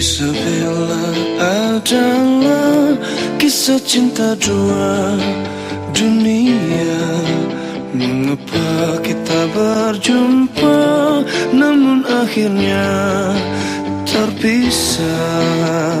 Isabella adalah kisah cinta dua dunia. Mengapa kita berjumpa namun akhirnya terpisah?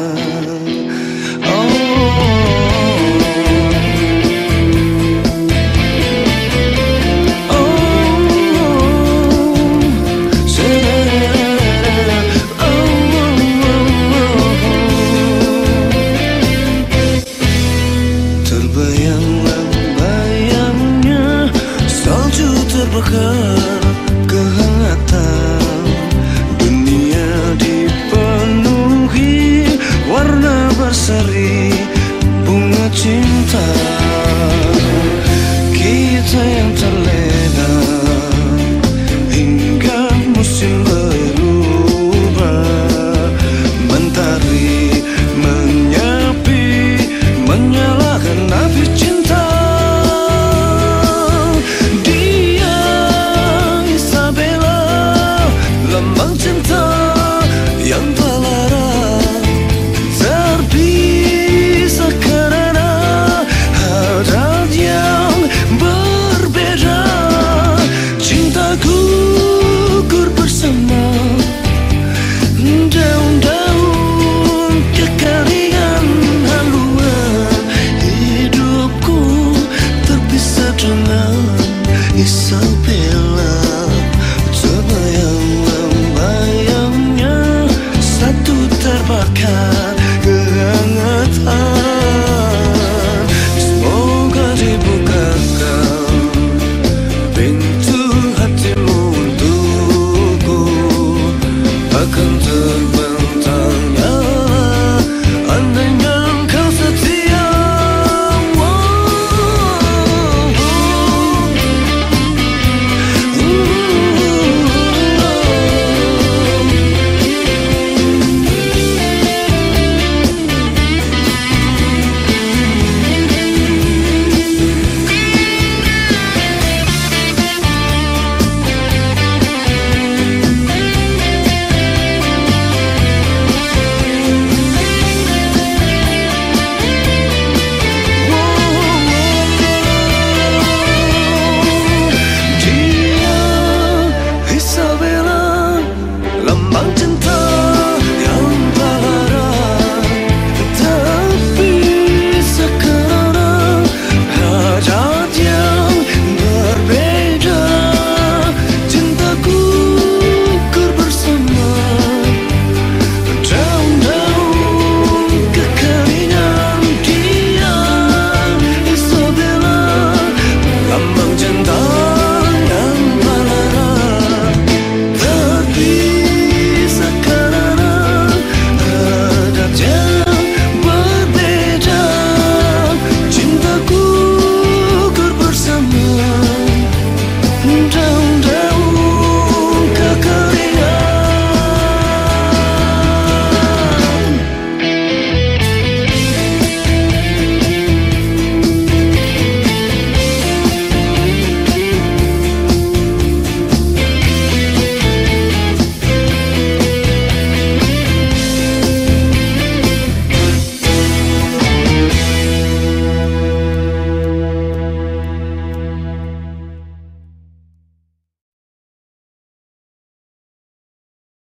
time terbayang-bayangnya satu terbakar.